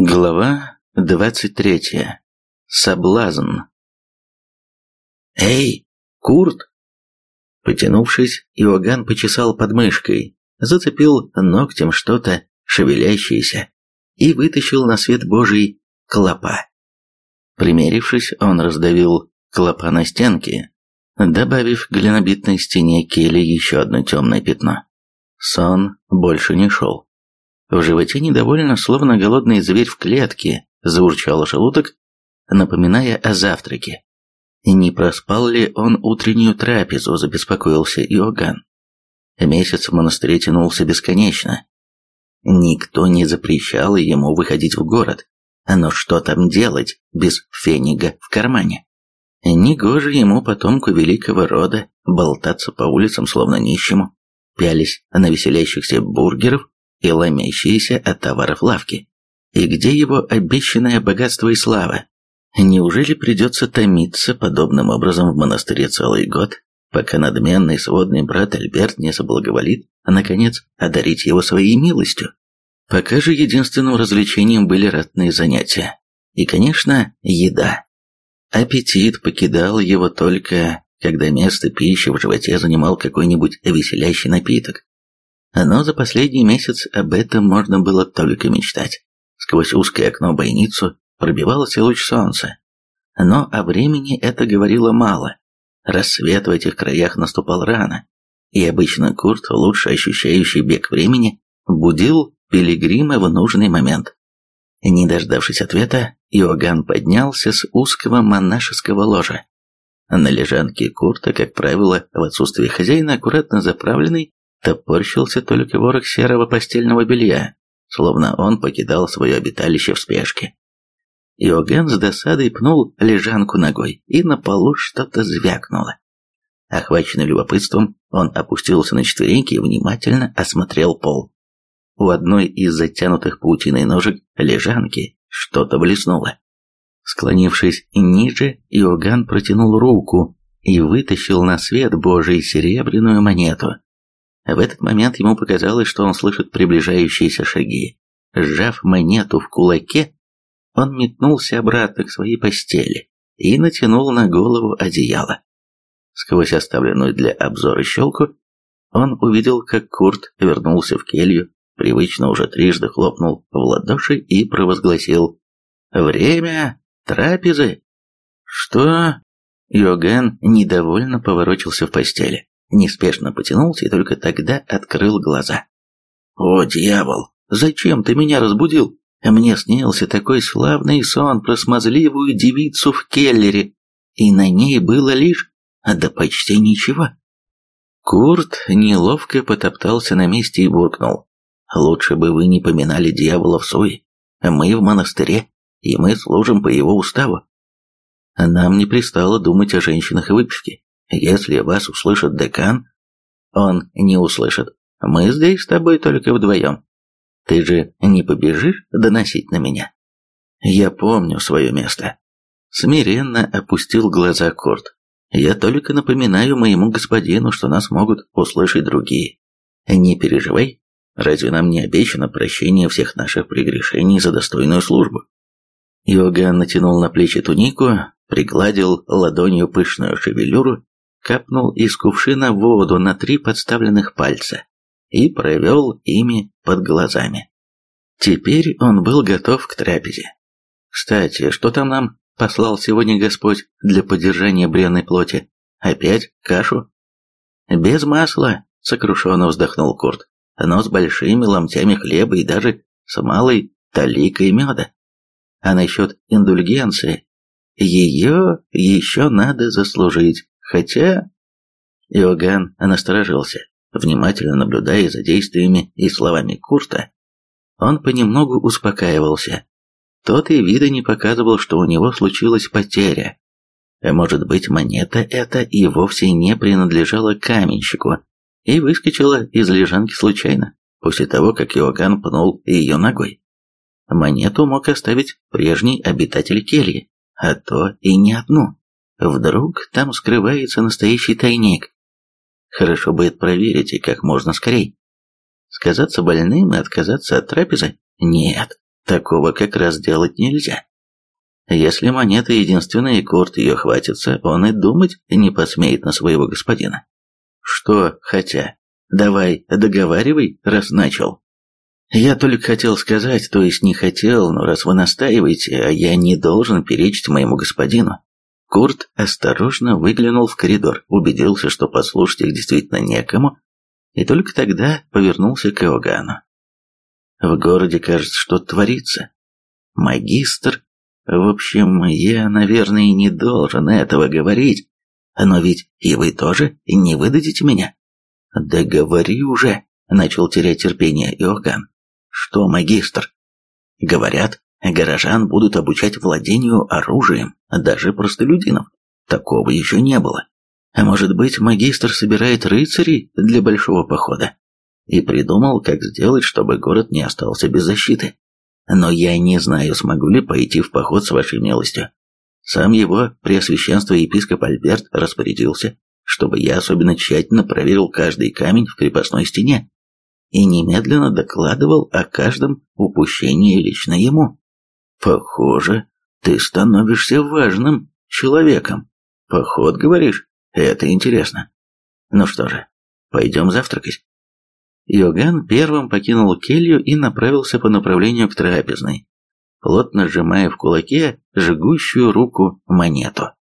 Глава двадцать третья. Соблазн. «Эй, Курт!» Потянувшись, Иоганн почесал подмышкой, зацепил ногтем что-то шевелящееся и вытащил на свет Божий клопа. Примерившись, он раздавил клопа на стенке, добавив глинобитной стене кели еще одно темное пятно. Сон больше не шел. В животе недовольно, словно голодный зверь в клетке, заурчал желудок, напоминая о завтраке. Не проспал ли он утреннюю трапезу, забеспокоился Иоганн. Месяц в монастыре тянулся бесконечно. Никто не запрещал ему выходить в город. Но что там делать без фенига в кармане? Негоже ему, потомку великого рода, болтаться по улицам, словно нищему, пялись на веселящихся бургеров и ломящиеся от товаров лавки. И где его обещанное богатство и слава? Неужели придется томиться подобным образом в монастыре целый год, пока надменный сводный брат Альберт не соблаговолит, а, наконец, одарить его своей милостью? Пока же единственным развлечением были ратные занятия. И, конечно, еда. Аппетит покидал его только, когда место пищи в животе занимал какой-нибудь веселящий напиток. Но за последний месяц об этом можно было только мечтать. Сквозь узкое окно бойницу пробивался луч солнца. Но о времени это говорило мало. Рассвет в этих краях наступал рано, и обычно Курт, лучше ощущающий бег времени, будил пилигрима в нужный момент. Не дождавшись ответа, Иоганн поднялся с узкого монашеского ложа. На лежанке Курта, как правило, в отсутствие хозяина, аккуратно заправленный, топорщился только ворох серого постельного белья, словно он покидал свое обиталище в спешке. Иоганн с досадой пнул лежанку ногой, и на полу что-то звякнуло. Охваченный любопытством, он опустился на четвереньки и внимательно осмотрел пол. У одной из затянутых паутиной ножек лежанки что-то блеснуло. Склонившись ниже, Иоганн протянул руку и вытащил на свет Божий серебряную монету. В этот момент ему показалось, что он слышит приближающиеся шаги. Сжав монету в кулаке, он метнулся обратно к своей постели и натянул на голову одеяло. Сквозь оставленную для обзора щелку он увидел, как Курт вернулся в келью, привычно уже трижды хлопнул в ладоши и провозгласил «Время трапезы!» «Что?» Йоген недовольно поворочился в постели неспешно потянулся и только тогда открыл глаза. «О, дьявол! Зачем ты меня разбудил? Мне снился такой славный сон про смазливую девицу в келлере, и на ней было лишь... да почти ничего». Курт неловко потоптался на месте и буркнул. «Лучше бы вы не поминали дьявола в суе. Мы в монастыре, и мы служим по его уставу. Нам не пристало думать о женщинах и выпивке. Если вас услышит декан, он не услышит. Мы здесь с тобой только вдвоем. Ты же не побежишь доносить на меня? Я помню свое место. Смиренно опустил глаза Корт. Я только напоминаю моему господину, что нас могут услышать другие. Не переживай. Разве нам не обещано прощение всех наших прегрешений за достойную службу? Йоган натянул на плечи тунику, пригладил ладонью пышную шевелюру капнул из кувшина воду на три подставленных пальца и провел ими под глазами. Теперь он был готов к трапезе. Кстати, что там нам послал сегодня Господь для поддержания бренной плоти? Опять кашу? Без масла, сокрушенно вздохнул Курт, но с большими ломтями хлеба и даже с малой таликой меда. А насчет индульгенции, ее еще надо заслужить. Хотя... Иоганн насторожился, внимательно наблюдая за действиями и словами Курта. Он понемногу успокаивался. Тот и вида не показывал, что у него случилась потеря. А может быть, монета эта и вовсе не принадлежала каменщику и выскочила из лежанки случайно, после того, как Иоганн пнул ее ногой. Монету мог оставить прежний обитатель кельи, а то и не одну. Вдруг там скрывается настоящий тайник. Хорошо бы это проверить и как можно скорее. Сказаться больным и отказаться от трапезы? Нет, такого как раз делать нельзя. Если монета единственная и Курт ее хватится, он и думать не посмеет на своего господина. Что хотя? Давай, договаривай, раз начал. Я только хотел сказать, то есть не хотел, но раз вы настаиваете, а я не должен перечить моему господину. Курт осторожно выглянул в коридор, убедился, что послушать их действительно некому, и только тогда повернулся к Иоганну. В городе, кажется, что творится. Магистр... В общем, я, наверное, не должен этого говорить, но ведь и вы тоже не выдадите меня. Да говори уже, начал терять терпение Иоганн. Что, магистр? Говорят, горожан будут обучать владению оружием, даже простолюдинов. Такого еще не было. А может быть, магистр собирает рыцарей для большого похода? И придумал, как сделать, чтобы город не остался без защиты. Но я не знаю, смогу ли пойти в поход с вашей милостью. Сам его преосвященство епископ Альберт распорядился, чтобы я особенно тщательно проверил каждый камень в крепостной стене и немедленно докладывал о каждом упущении лично ему. Похоже, ты становишься важным человеком. Поход, говоришь? Это интересно. Ну что же, пойдем завтракать. Йоган первым покинул келью и направился по направлению к трапезной, плотно сжимая в кулаке жгущую руку монету.